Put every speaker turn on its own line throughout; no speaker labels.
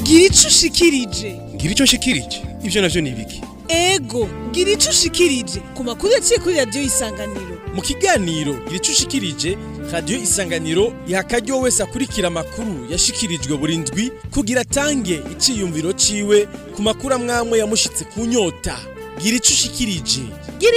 ngira icyo ushikirije
ngira ibyo nabyo ni ibiki
ego ngira icyo ku makuru yaciye kuri radiyo isanganiro
mu kiganiro ngira icyo radiyo isanganiro iha wese akurikira amakuru yashikirijwe buri ndwi kugira atange icyiyumviro ciwe ku makuru amwamwe yamushitse ku nyota ngira icyo ushikirije
ngira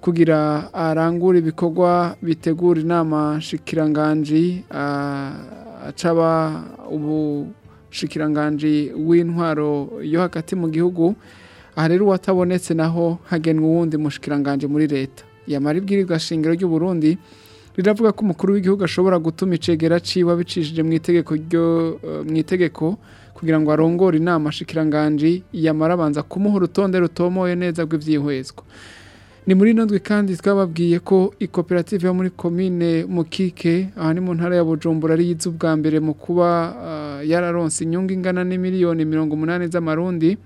kugira arangure ibikorwa bitegura inama shikiranganji acaba ubushikiranganji w'intwaro yo hagati mu gihugu aha rero uwatabonetse naho hagenwa uwundi mushikiranganji muri leta yamara ibwirirwa shingiro ry'uburundi riravuga ko umukuru w'igihugu ashobora gutuma icegera ciwe abicishije mu itegeko ryo e, mu itegeko kugira ngo arongore inama shikiranganji yamara abanza kumuha urutonde rutomoye neza rw'ivyihwezwa ni muri ntandwe kandi twababwiye ko ikoperative yo muri komine mukike aha ni mu ntara ya bujumbura ari yize ubwa mbere mu kuba ah, yararonse inyungu ingana n'imiliyoni mirongo umunani z'amarundi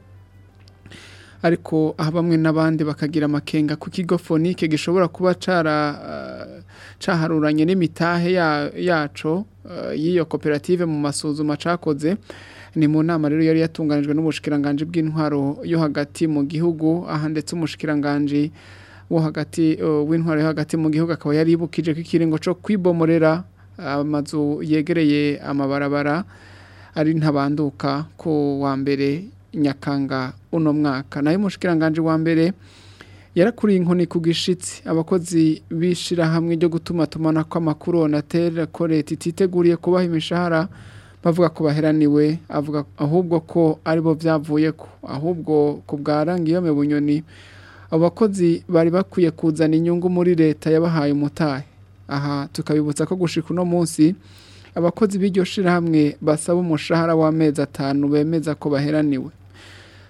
ariko aha bamwe n'abandi bakagira amakenga ku kigo fonike gishobora kuba cyaharuranye ah, n'imitahe yaco ah, y'iyo koperative mu masuzuma cyakoze ni mu nama rero yari yatunganijwe n'ubushikiranganje bw'intwaro yo hagati mu gihugu aha ndetse umushikiranganji wo hagati eh, w'intwari hagati mu gihugu akaba yaribukije ko ikiringo cyo kwibomorera amazu yegereye amabarabara ari ntabanduka ku wa mbere nyakanga uno mwaka nayo umushikiranganje wa mbere yarakuriye inkoni ku gishitsi abakozi b'ishyirahamwe ryo gutuma tumana kw'amakuru onatera ko leta ititeguriye kubaha imishahara bavuga ko baheraniwe avuga ahubwo ko aribo byavuye ko ahubwo ku bwarangiye mu bunyoni abo bakozi bari bakwiye kuzana inyungu muri leta yabahaye umutahe aha tukabibutsa ko gushika uno munsi abakozi b'iryo shirahamwe basaba umushahara w'amezi atanu bemeza ko baheraniwe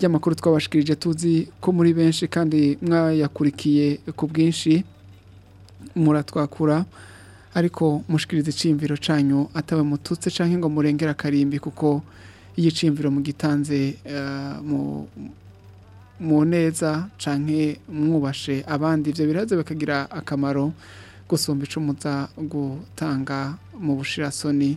y'amakuru twabashikirije tuzi ko muri benshi kandi mwayakurikiye ku bwinshi muratwakura ariko mushikiriza icyiyumviro cyanyu ataba mututse cyangwa ngo murengere akarimbi kuko y'igiciro mugitanze eh, mu mu neza canke mwubashe abandi ibyo biraza bakagira akamaro gusumba icumuza gutanga mu bushirasoni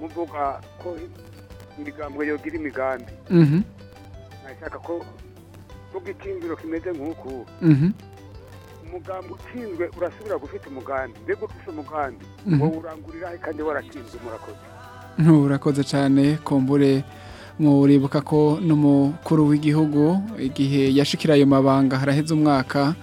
muvuga ko imigambo yogira imigambi
mhm.
nashaka ko vuga ikindiro kimeze nk'uku
mhm.
umugambi utsinzwe urasubira gufite umugambi mbega ufite umugambi wowe uranguriraho kandi waratsinzwe murakoze
nturakoze cyane kumbure muribuka ko n'umukuru w'igihugu igihe yashikira ayo mabanga haraheze umwaka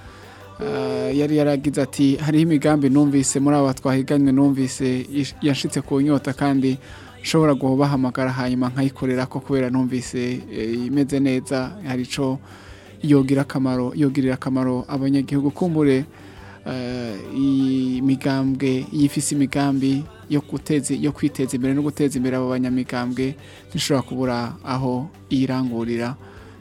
Eh, yari yaragize ati hariho imigambi numvise muri aba twahiganywe numvise yashitse ku nyota kandi nshobora guhamagara hanyuma nkayikorera ko kubera numvise eh, imeze neza hari icyo yogira akamaro yogirira akamaro abanyagihugu kumbure eh, imigambwe yifise imigambi yo yo kwiteza imbere no guteza imbere abo banyamigambwe ntishobora kubura aho iyirangurira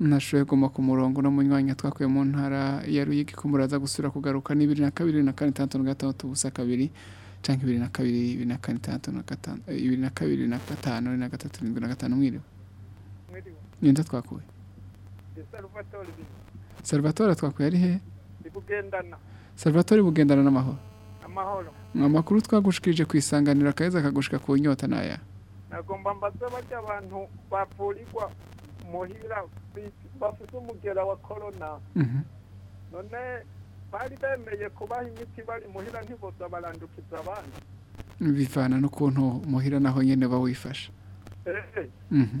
nashoboye guma ku murongo no mu mwanya twakuye mu ntara ya ruyigi ko gusura kugaruka n'ibiri na kabiri na kane itandatu na gatandatu ubusa kabiri canke bibiri na kabiri bibiri na kane itandatu na gatanu bibiri eh, na kabiri bibiri na gatanu na gatatu irindwi na gatanu mwiriwe ngenza twakuye salvatore twakuye ari
hehe
salvatore bugendana n'amahoro amakuru twagushikirije ku isanganiro akaheza kagushika ku nyota naya
nagomba mbaze bajya abantu bapurirwa muhira bafite umugera wa korona
mhm.
none bari bemeye kubaha imiti muhira ntiboza barandukiza abandi
bivana n'ukuntu muhira naho nyine bawifasha mhm.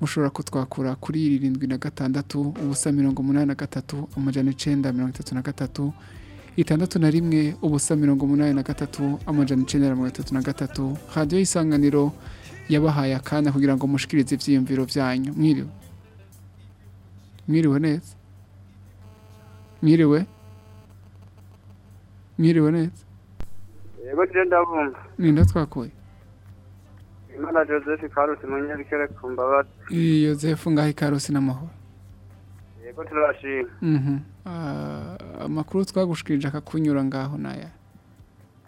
mushobora kutwakura kuri irindwi na gatandatu ubusa mirongo umunani na gatatu amajana icyenda mirongo itatu na gatatu itandatu na rimwe ubusa mirongo umunani na gatatu amajana icyenda mirongo itatu na gatatu radiyo y'isanganiro yabahaye akanya kugira ngo mushikirize ibyiyumviro byanyu mwiriwe mwiriwe neza mwiriwe mwiriwe neza
yego nje ndabumva
ninde twakuye
imana joseph karusi munyabikere ku mbabazi
joseph ngaho karusi n'amahoro
yego turabashima
mhm. ah, amakuru twagushikirije akakunyura ngaho naya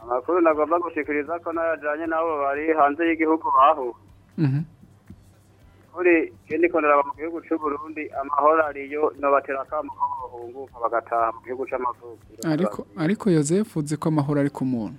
amakuru nagomba gushikiriza ko n'ayajyanye n'abo bari hanze y'igihugu baho
mhm.
kuri ikindi ko ndaraba mu gihugu cy'u Burundi amahoro ariyo nobatera akamu ko bahunguka bagataha mu gihugu cy'amavuko
ariko ariko Joseph uzi ko amahoro ari ku muntu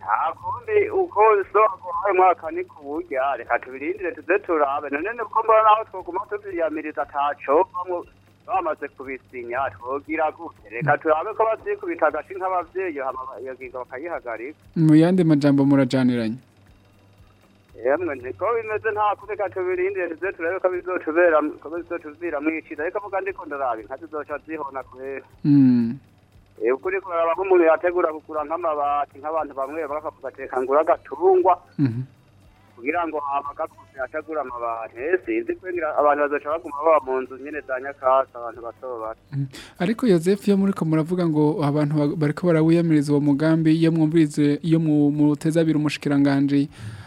nta uko bisaba ko hari ni ku burya reka tubirindire tuze turabe none nubwo mbona naho twoguma tuvyiyamiriza ataco bamaze kubisinya twogira gute reka turabe ko bazikubita agashi nk'abavyeyi iyo ngingo bakayihagarika
mu yandi majambo murajaniranye
yemwe niko bimeze nta kureka tubirindire tuze turabe ko bizotubera ko bizotuviramwo icida ariko vuga ndiko ndarabe nka zizoca zihona kuhera
hmm.
Eh, ukuri kuraba umuntu yategura kugura nk'amabati nk'abantu bamwe bava kugateka ngura agatungwa
mhm.
kugira ngo abagakuze ategura amabati eh, sinzi kwinjira abantu bazaca baguma baba mu nzu nyine za nyakatsi abantu bato bato mhm.
ariko yosefu iyo muri ko muravuga ngo abantu bariko barawiyamiriza uwo mugambi iyo mwumvirize iyo muteze abiri
umushikiranganje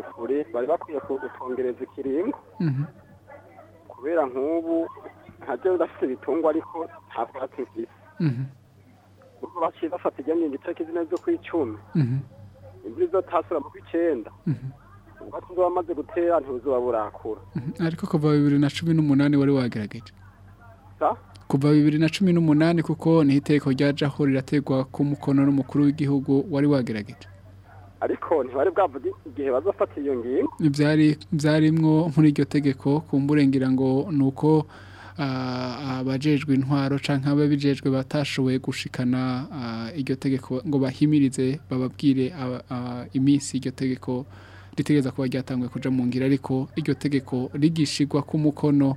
ukuri bari bakwiye kutwongereza ikiringo
mhm.
kubera nk'ubu ntajya udafite ibitungwa ariko nta twatsi mfite
mhm.
urwo baciye bafata ijyanye igice k'izina ryo ku
icumi
imvura izotahasura mu kw'icyenda
mhm.
ubwatsi bwaba bamaze gutera ntibuzaba burakura
mhm. ariko kuva bibiri na cumi n'umunani wari wagerageje kuva bibiri na cumi n'umunani kuko ni iteko rya jaho rirategwa ku mukono n'umukuru w'igihugu wari wagerageje
ariko ntibari bwavuge igihe bazafata iyo ngingo
byari byarimwo muri iryo tegeko kumburengera ngo ni abajejwe intwaro cyangwa ababijejwe batashoboye gushikana iryo tegeko ngo bahimirize bababwire iminsi iryo tegeko ritegereza kuba ryatanguye kuja mu ngira ariko iryo tegeko rigishigwa ku mukono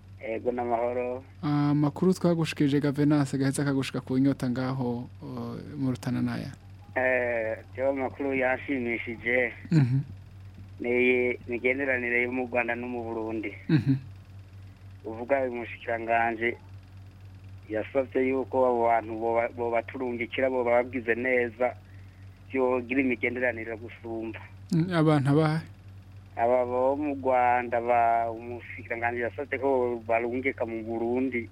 yego n'amahoro
ah,
amakuru twagushikije ga venasi gahetse akagushika ku nyota ngaho mu rutana n'aya
eee eh, makuru yashimishije
mhm.
ni imigenderanire yo mu rwanda no mu burundi
mhm.
uvuga uyu mushyikiranganje yasabye yuko abo bantu bobaturungikira bababwize neza byogira imigenderanire gusumba
abantu mm, abahe
aba bo mu rwanda umushikiranganji yasabye ko barungika mu burundi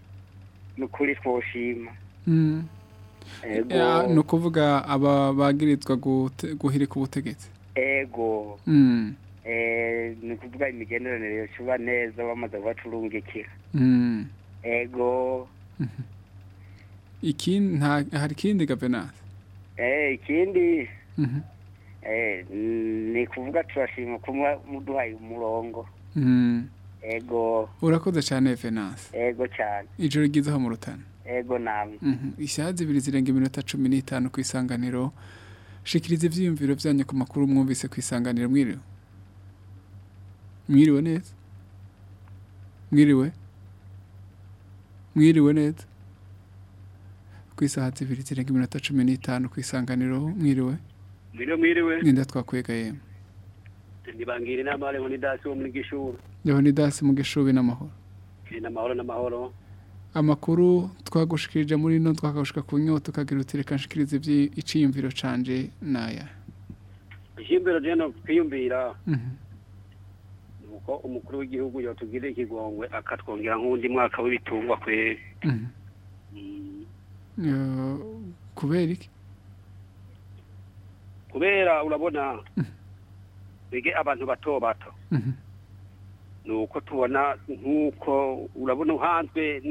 nukuri twoshima
ni ukuvuga aba mm. eh, ah, bagirizwa guhirika ubutegetsi
ego
mm.
eh, ni ukuvuga imigenderanire yashyirwa neza bamaze kubacurungikira ego
iki hari kindi gavenanse
Eh, ikindi
mhm.
eh, ni kuvuga turashima kuba muduhaye umurongo
mhm.
ego
urakoze cyane venance
ego cyane
ijoro ryiza ho mu rutana
ego namwe
mhm. isaha zibiri zirenga iminota cumi n'itanu ku isanganiro shikiriza ibyiyumviro byanyu ku makuru mwumvise ku isanganiro mwiriwe mwiriwe neza mwiriwe mwiriwe neza ku isaha zibiri zirenga iminota cumi n'itanu ku isanganiro mwiriwe
mwiriwe
twakwegaye
ntibangire inama leonidasi wo muri gishubi
leonidasi mu gishubi n'amahoro
n'amahoro n'amahoro
amakuru twagushikirije muri ino twakagushika ku nyota ukagira uti reka nshikirize icyiyumviro canje naya
icyiyumviro rero twiyumvira
mhm.
nuko umukuru w'igihugu yatugirira ikigongwe akatwongera nk'undi mwaka w'ibitungwa kwe
mhm. kubera iki
kubera urabona bige abantu bato bato
mhm.
ni uko tubona nk'uko urabona uhanzwe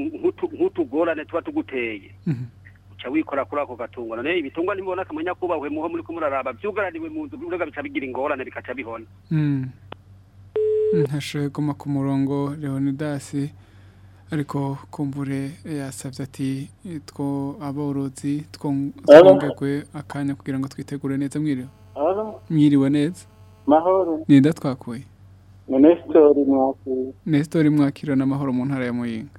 nk'utugorane tuba tuguteye
mhm.
uca wikora kuri ako gatungo none ibitungwa ntibibona akamenya kubahwe muho muri kumuraraba byugaraniwe mu nzu bivuga bica bigira ingorane bikaca bihona
mhm. ntashoboye guma ku murongo leonidasi ariko kumbure yasabye ati two aborozi twongegwe akanya kugira ngo twitegure neza mwiriwe mwiriwe neza nida twakuye nesitori mwakira n'amahoro mu ntara ya muyinga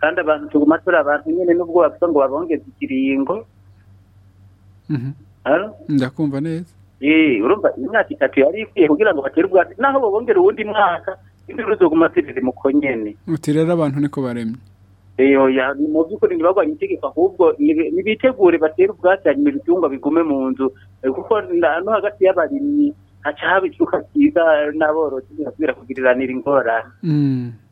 kandi abantu tuguma turi abantu nyine n'ubwo bavuga ngo babongeze ikiringo
mhm. ndakumva neza
eh, urumva imyaka itatu yari ikwiye kugira ngo batere ubwatsi naho babongere uwundi mwaka ibyo bizoguma ziriri mu konyene
uti rero abantu niko baremye
mu by'ukuri ntibarwanye itegeko ahubwo nibitegure batere ubwatsi hanyuma ibitungwa bigume mu nzu eh, kuko no hagati y'abarimyi haca haba icuka ryiza n'aborozi ntibasubira kugiriranira ingorane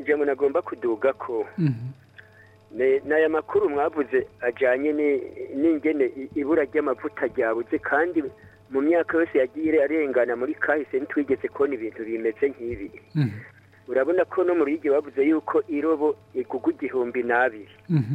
ijambo
nagomba kuduga ko hmm. n'aya makuru mwavuze ajyanye n'ingene ibura ry'amavuta ryabuze kandi mu myaka yose yagiye arengana muri kahise ntitwigeze kubona ibintu bimeze nk'ibi urabona ko no mu rwige bavuze yuko irobo igugu igihumbi n'abiri
mhm.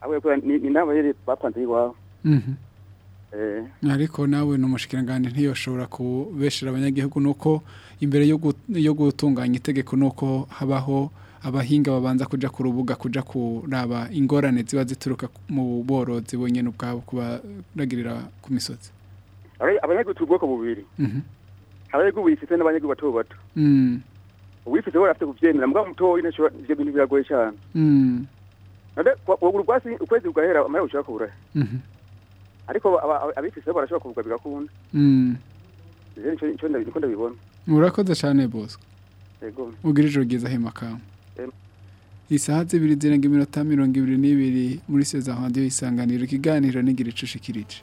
ahubwo yakora ni inama yari bapanze iwawe
mhm.
eh.
ariko nawe ni umushikiranganji ntiyoshobora kubeshera abanyagihugu nuko imbere yo gutunganya itegeko nuko habaho abahinga babanza kujya ku rubuga kuja kuraba ingorane ziba zituruka mu borozi bonyene ubwabo kubaragirira ku misozi
abanyagihugu turi ubwoko bubiri
mhm.
abanyagihugu bifite n'abanyagihugu bato bato
mm.
uwifite we arafite kubyemera mbwa mutoya ibyo bintu biragoye cyane wagura mm. ubwatsi ukwezi kugahera amara ushaka kuburahe
mhm.
ariko abifite bo barashobora kuvuga bigakunda
mm.
niko ndabibona
murakoze cyane bosco ugira ijoro ryiza
hema
isaha zibiri zirenga iminota mirongo ibiri n'ibiri muri seza radiyo isanganiro ikiganiro n'igira icushikirije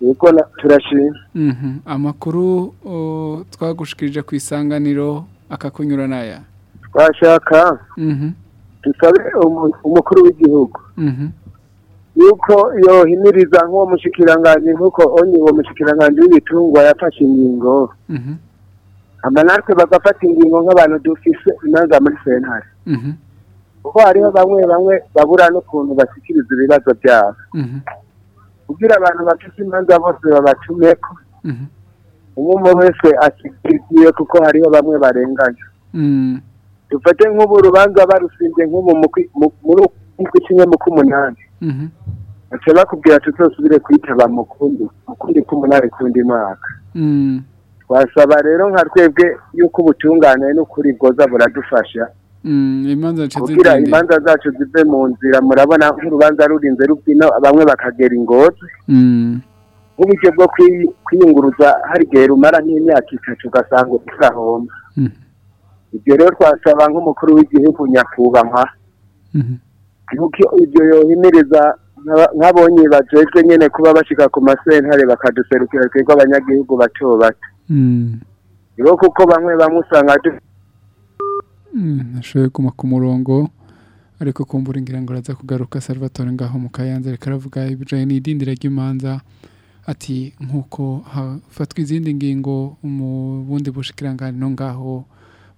yego turashimye
mhm. amakuru twagushikirije ku isanganiro akakunyura n'aya
twashaka
mhm.
dusabire umukuru w'igihugu
mhm.
yuko yohimiriza nk'uwo mushikiranganji nk'uko onye uwo mushikiranganji w'ibitungwa yafashe ingingo hama natwe bagafata ingingo nk'abantu dufise imanza muri sentare kuko hariho bamwe bamwe babura n'ukuntu bashyikiriza ibibazo byabo kugira abantu bafise imanza bose babatumeko umwe wese ashyigikiye kuko hariho bamwe barenganya dufate nk'ubu rubanza barusimbye nk'ubu muri kimwe mu k'umunani
Mhm.
nshobora kubwira ati uzasubire kwitaba mukundi ukundi k'umunani kundi mwaka twasaba mm. rero nka twebwe yuko ubutungane n'ukuri bwoza buradufasha
mm,
kugira imanza zacu zive mu nzira murabona nk'urubanza rurinze rubwino bamwe bakagera ingozi
mm.
nk'uburyo bwo kwiyunguruza hari igihe rumara nk'imyaka itatu ugasanga
turahomba
ibyo rero twasaba nk'umukuru w'igihugu nyakubahwa
mm-hmm.
nuko ibyo yohemereza nk'abonye bajejwe nyine kuba bashika ku masentare bakaduserukira twebwe abanyagihugu bato bato rero hmm. kuko bamwe bamwe usanga
hmm, ashoboye kuma ku murongo ariko kumbura ngira ngo araza kugaruka salvatore ngaho mu kayanza reka aravuga ibijyanye n'idindira ry'imanza ati nk'uko hafatwa izindi ngingo mu bundi bushikirangano ngaho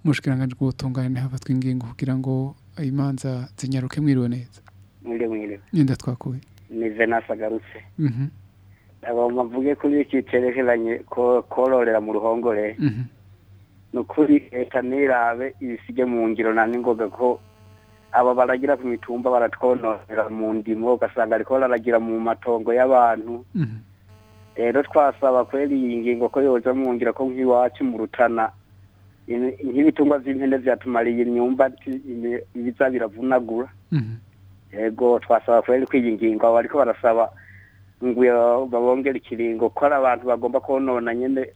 mu bushikirangano bw'ubutungane hafatwa ingingo kugira ngo imanza zinyaruke mwiriwe neza
mwire mwire
n'inda twakuye
nize nasagarutse
mhm.
abamama mvuge kuri iki cyerekeranye kororera mu ruhongore
mhm.
ni ukuri leta ntirabe ibisige mu ngiro na n'ingoga ko aba baragira ku mitumba baratwonorera mu ndimo ugasanga ariko bararagira mu matongo y'abantu
mhm.
rero twasaba kwera iyi ngingo ko yoza mu ngiro ko nk'iwacu mu rutana nk'ibitungwa by'impene byatumariye imyumbati ibiza biravunagura yego mhm. twasaba kubera kwiyinginga abo ariko barasaba ngo babongere ikiringo ko ari abantu bagomba konona
nyine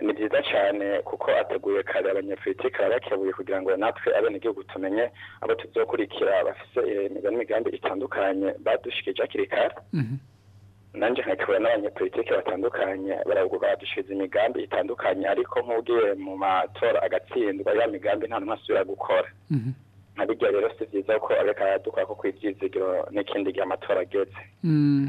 ni byiza cyane kuko ateguye kare abanyapolitiki barakebuye kugira ngo natwe abenegihugu tumenye abo tuzokurikira bafise eh, imigambi itandukanye badushikije hakiri kare
mhm.
nanjye nkakibura n'abanyapolitiki batandukanye baradushize imigambi itandukanye ariko nk'ubwiye mu matora agatsindwa ya migambi nta n'umwe asubira gukora
mhm.
nka birya rero si byiza ko areka dukora ko kw'ibyizigiro n'ikindi gihe amatora ageze
mm.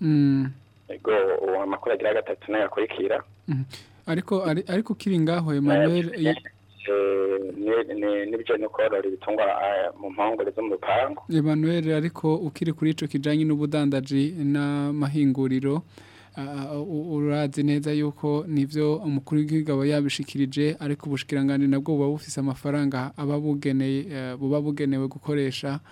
mm.
ego amakuru agira gatatu nayo akurikira
mm. ariko ariko ukiri ngaho Emmanuel
n'ibyo ni korora ibitungwa mu mpangore zo mu rupangu
Emmanuel ariko ukiri kuri ico kijanye n'ubudandaji n'amahinguriro urazi neza yuko nibyo umukuru w'igabo yabishikirije ariko ubushikirangane nabwo buba bufise amafaranga aba e, buba bugenewe gukoresha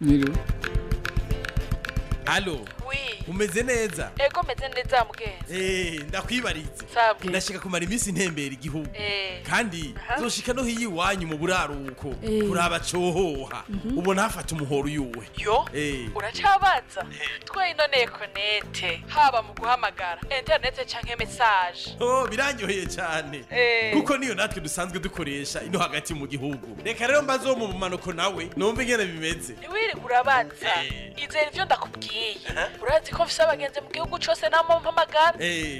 niriwe
umeze neza
ego meze neza mugenzi
eh
ndakwibaritse
ndashika kumara iminsi ntembera igihugu
eh.
kandi zoshika no hiyi iwanyu mu buraruko
eh.
kuraba cohoha mhm. ubona hafata umuhoro yuwe
yo
eh.
uracabaza twe inone connect haba mu guhamagara internet canke
message biranyoheye cyane kuko niyo natwe dusanzwe dukoresha ino hagati mu gihugu reka rero mbazo mu bumanuko nawe numva ingene bimeze
ntiwiri kurabaza izere ivyo ndakubwiye urazi ko mfise abagenzi mu gihugu cose namwe mpamagara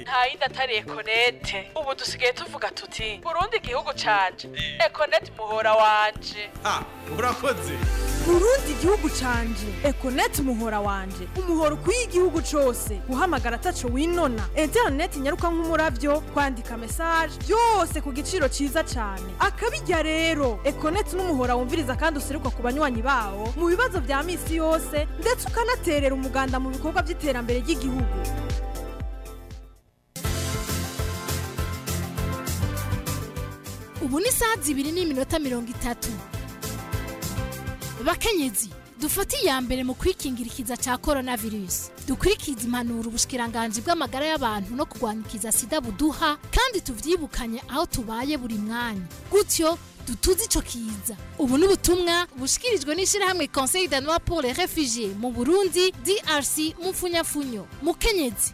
nta yindi atari ekonete ubu dusigaye tuvuga tuti burundi igihugu canje ekonete muhora wanje
urakoze
burundi igihugu canje ekonete muhora wanje umuhoro ukwiye igihugu cyose guhamagara ataco winona interineti nyaruka nkumurabyo kwandika mesaje byose ku giciro cyiza cyane akabijya rero ekonete n'umuhora wumviriza kandi useruka ku banywanyi bawo mu bibazo bya misi yose ndetse ukanaterera umuganda mu bikorwa bikorwa by'iterambere ry'igihugu
ubu ni saa zibiri n'iminota mirongo itatu bakenyezi dufate iya mbere mu kwikingira ikiza cya korona virusi dukurikize impanuro ubushikiranganji bw'amagara y'abantu no kurwanya ikiza sida buduha kandi tuvyibukanye aho tubaye buri mwanya gutyo dutuze ico kiza ubu ni ubutumwa bushikirijwe n'ishirahamwe conseil danois pour les mu burundi drc mufunyafunyo, mukenyezi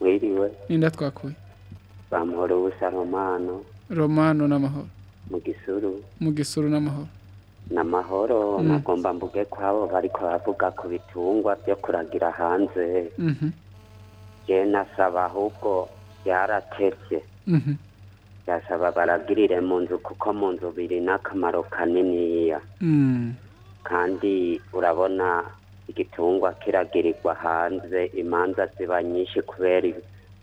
mwiriwe ninda twakuye
bamahoro ubusa romano
romano n'amahoro
mu gisuru
mu gisuru n'amahoro
ni amahoro
mm.
nagomba mvuge ko abo bari kubavuga ku bitungwa byo kuragira hanze mm-hmm. nasaba ahubwo byaratebye
ndasaba
mm-hmm. baragirire mu nzu kuko mu nzu biri n'akamaro kaniniya
mm.
kandi urabona igitungwa kiragirirwa hanze imanza ziba nyinshi kubera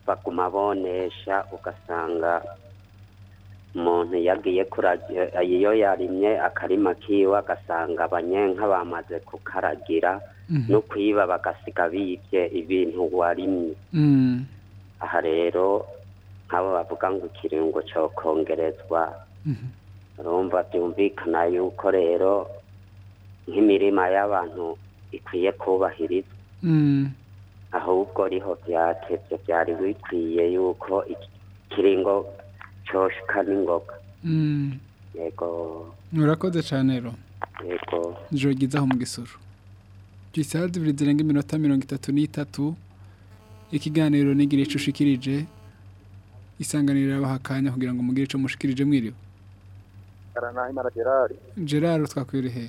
baguma bonesha ugasanga umuntu yagiye kuragira iyo yarimye akarima kiwe agasanga abanyenka bamaze kukaragira
mhm.
no kwiba bagasiga bibye ibintu warimye
mm.
aha rero nk'abo bavuga ngo ikiringo cyo kongerezwa
mhm.
urumva byumvikana yuko rero nk'imirima y'abantu ikwiye kubahirizwa
mm.
ahubwo riho byatebye byari bikwiye yuko ikiringo cyoshika n'ingoga yego
murakoze cyane
yego
ijoro ryiza mu gisoro ku isaha iminota mirongo itatu n'itatu ikiganiro n'igira icyo ushikirije isanganirira abaha kugira ngo mugire icyo mushikirije mwiriwe
gerard twakwirihe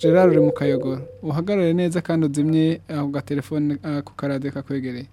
gerard uri mu kayogoro uhagarare neza kandi uzimye ako gatelefone ako karade kakwegereye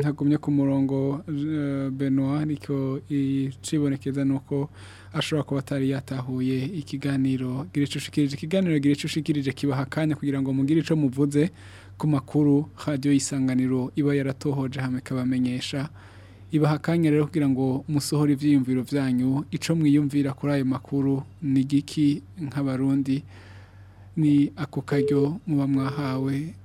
ntagumye ku murongo eh, benoit ariko ikibonekeza ni uko ashobora kuba atari yatahuye ikiganiro gira icyo ikiganiro gira kibaha akanya kugira ngo mugire icyo muvuze ku makuru radiyo y'isanganiro iba yaratohoje hamwe ikabamenyesha ibaha akanya rero kugira ngo musohore ibyiyumviro byanyu ico mwiyumvira kuri ayo makuru ni igiki nk'abarundi ni ako karyo muba mwahawe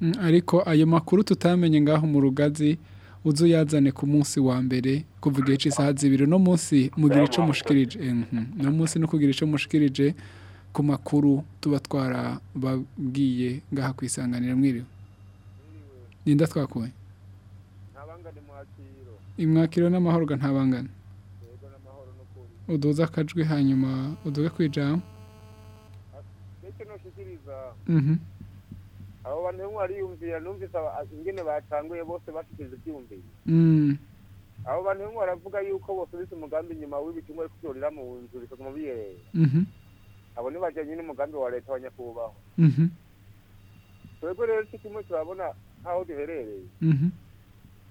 mm, ariko ayo makuru tutamenye ngaho mu rugazi uzu uyazane ku munsi wa mbere kuvuga igihe cy'isaha zibiri uno munsi mugira icyo mushikirije mm-hmm. uno munsi no kugira icyo mushikirije ku makuru tuba twarababwiye ngaha ku isanganiro mwiriwe ninda twakuye imwakiro n'amahoro
ntabangane
uduze akajwi hanyuma
uduhe kwijama
mhm.
abo bantu bamwe bariyumvira numvise ingene batanguye bose bashikije byumviye
mm.
abo bantu bamwe baravuga yuko bosubise umugambi inyuma w'ibitumwa ariko byorira mu nzu bikaguma biyerera
mhm.
abo ntibajyanye n'umugambi wa leta wa nyakubahwa
mhm.
twebwe rero cyo kimwe turabona nk'aho duherereye
mm-hmm.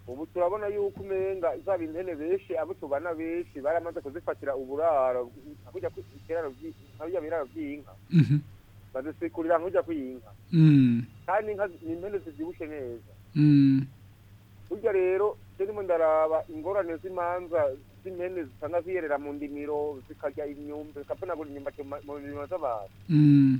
ubu turabona yuko umenga zaba intene benshi abo tubana benshi baramaze kuzifatira uburaro nk'ujya by'inka
mm-hmm.
badusikurira nk'ujya kw'inka
mm.
kandi inka ni intene zibyibushye neza
mm.
burya rero turimo ndaraba ingorane z'imanza z'impene zisanga ziyerera mu ndimiro zikarya imyumba zikavunagura nyumba mu mirimo z'abantu
mm.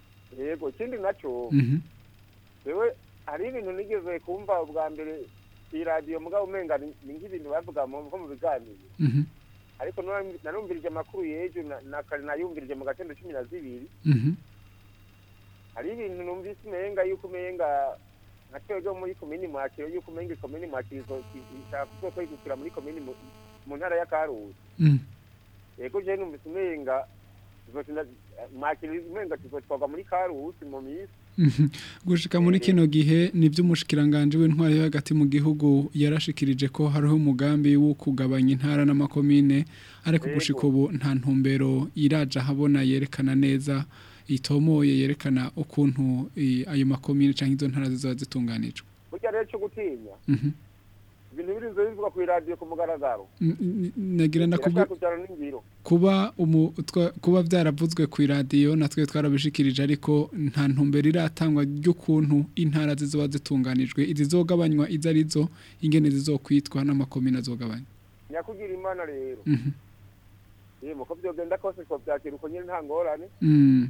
yego ikindi
nacyo
yewe hari ibintu nigeze kumva ubwa mbere iyi radiyo mugabo umenga ni nk'ibintu bavuga nko mu biganiro
mhm.
ariko narumvirije amakuru y'ejo na kare nayumvirije mu gatondo cumi na zibiri
mhm.
hari ibintu numvise umenga yuko umenga nka twebwe muri komini mwakiro yuko umenga komini mwakiro ishaka kuko muri komini mu ntara ya karuzi
mhm.
yego je numvise umenga mwakiro umenga tuzotwagwa muri karuzi mu minsi
gushika muri kino gihe nibyo umushikiranganje w'intwari hagati mu gihugu yarashikirije ko hariho umugambi wo kugabanya intara n'amakomine ariko gushika ubu nta ntumbero iraje ahabona yerekana neza itomoye yerekana ukuntu eh, ayo makomine cyangwa izo ntara zizaba zitunganijwe
burya rero cyo gutinya
mhm.
ibintu birinze bivugwa ku iradiyo ku mugaragaro
nagira
nakubwira
kuba kuba byaravuzwe ku iradiyo natwe twarabishikirije ariko nta ntumbero iratangwa ry'ukuntu intara zizoba zitunganijwe izizogabanywa izo ari zo ingene zizokwitwa n'amakomine azogabanya
nyakugira imana rero
mhm.
yego byogenda kose ko byakira uko nyine nta ngorane
mm.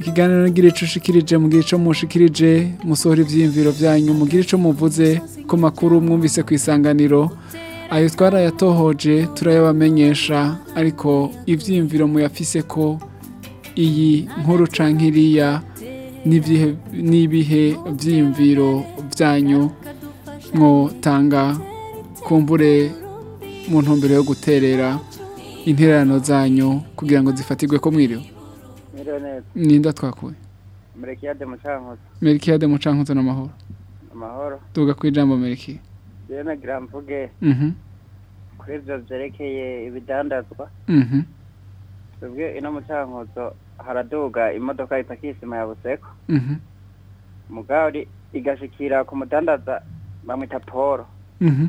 ikiganiro ngira icyo ushikirije mubwira icyo mushikirije musohora ibyiyumviro byanyu mubwira icyo muvuze ku makuru mwumvise ku isanganiro ayo twarayatohoje turayabamenyesha ariko ibyiyumviro muyafise ko iyi nkuru nk'iriya n'ibihe byiyumviro byanyu mwotanga kumbure mu ntumbero yo guterera intererano zanyu kugira ngo zifatirwe ko mwiriwe ninda twakuye
merekiyade mucankuzo
merekiyade mucankuzo ni
amahoro
amahoro tuvuga ku ijambo merekiye
rero na giramvuge
mhm.
kuri ibyo byerekeye ibidandazwa
mhm.
tubwe ino mucankuzo haraduga imodoka yitwa ya buseko
mhm.
mugari igashikira ku mudandaza bamwita paul
mm-hmm.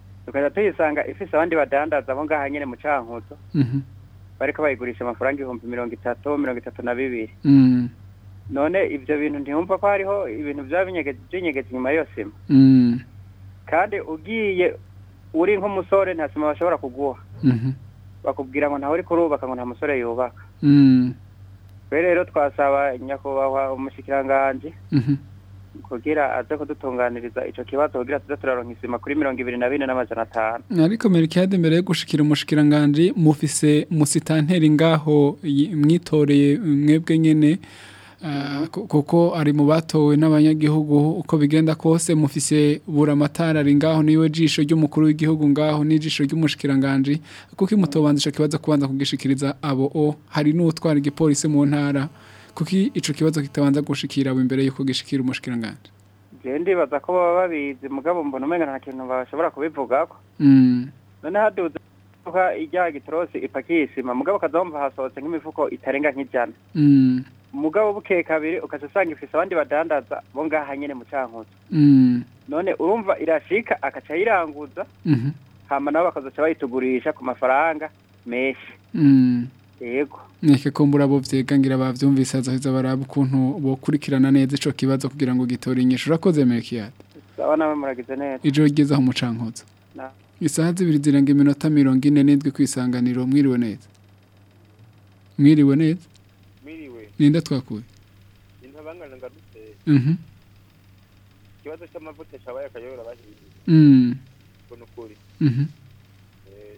tukajya tuyisanga ifise abandi badandaza abo ngaha nyine mu cankuzo
mhm.
bariko bayigurisha amafaranga ibihumbi mirongo itatu mirongo itatu na bibiri
mm.
none ibyo bintu ntihumva ko hariho ibintu byaba byinyegetse inyuma y'iyo sima
mm.
kandi ugiye uri nk'umusore nta sima bashobora kuguha
mhm.
bakubwira ngo ntawe uri kurubaka ngo nta musore yubaka
mm.
rero twasaba nyakubahwa umushyikiranganje
mhm.
kugira aze kudutunganiriza icyo kibazo kugira tuze turaronka isima kuri mirongo ibiri na bine n'amajana atanu
ariko merikiyade mbere yo gushikira umushikiranganji mufise musitanteri ngaho mwitoreye mwebwe nyine eh, kuko ari mu batowe n'abanyagihugu uko bigenda kose mufise buramatara ari ngaho niwe jisho ry'umukuru w'igihugu ngaho n'ijisho ry'umushikiranganji kuko imutobanza icyo kibazo kubanza kugishikiriza abo o hari n'utwara igipolisi mu ntara kuki icyo kibazo kitabanza gushikira imbere y'uko gishikira umushikiranganje
genda ibaza ko baba babizi mugabo mbona umenya nta kintu bashobora kubivugaho
mm.
none haduze imodoka ijya gitorosi ipakiye mugabo ukazabumva hasohotse nk'imifuko itarenga nk'ijana
mm.
mugabo buke kabiri ukaza ifise abandi badandaza bo ngaha nyene mu cankuzo
mm.
none urumva irashika akaca yiranguza
mhm.
hama nabo bakazoca bayitugurisha ku mafaranga menshi yego
neke kumbura bo byegangira bavyumvise azoheza baraba ukuntu bokurikirana neza ico kibazo kugira ngo gitore inyishu urakoze Melkiade
sawa nawe muragize neza
ijo ryiza ho
mucankozo
isaha zibiri zirenga iminota mirongo ine n'indwi ku isanganiro mwiriwe neza mwiriwe neza ninde twakuye
intabangana
mhm. mm. mhm.
eh,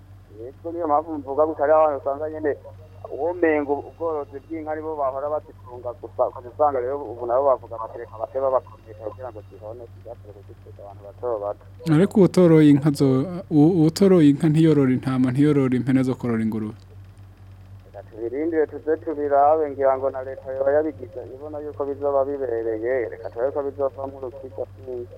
yego
niyo mpamvu mvuga gusa ari abantu usanga nyine ubumengo ubworozi bw'inka nibo bahora bazifunga gusa ukajya usanga rero ubu nabo bavuga batereka bake babakomeje kugira ngo zibone kigatoroka guteka abantu bato bato
ariko utoroye inka zo utoroye inka ntiyorora intama ntiyorora impene zo korora ingurube
tubirindire tuze tubirabe ngira ngo na leta yoba yabigize ibona yuko bizoba bibereye reka turabe ko
bizovamo urukiko rwiza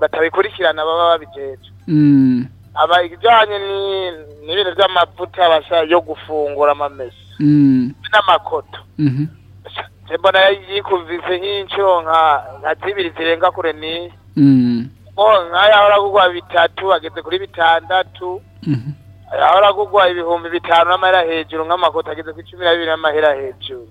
batabikurikirana baba babijejwe
mm.
aba ibijyanye n'ibintu by'amavuta yo gufungura amamesa
mm.
n'amakoto mm-hmm. mbona yikubise nk'inshuro nka zibiri zirenga kure ni
mm.
nk'ayo ahora kugwa bitatu ageze kuri bitandatu
mm-hmm.
ahora kugwa ibihumbi bitanu n'amahera hejuru nk'amakoto ageze ku cumi na bibiri n'amahera hejuru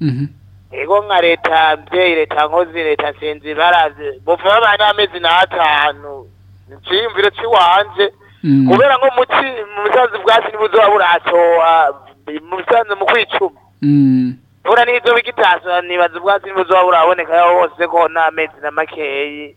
mm-hmm.
ego nga leta abyeyi leta ngozi leta sinzi barazi buvura bane amezi n'atanu nshyiyumvire cy'iwanjye
mm.
kubera nko mu busanzwe bwacu ntibuzoba buratoha mu busanzwe mu kwicuma bura mm. n'izo bigitasoba nibaza ubwatsi ntibuzoba buraboneka hose ko n'amezi na makeyi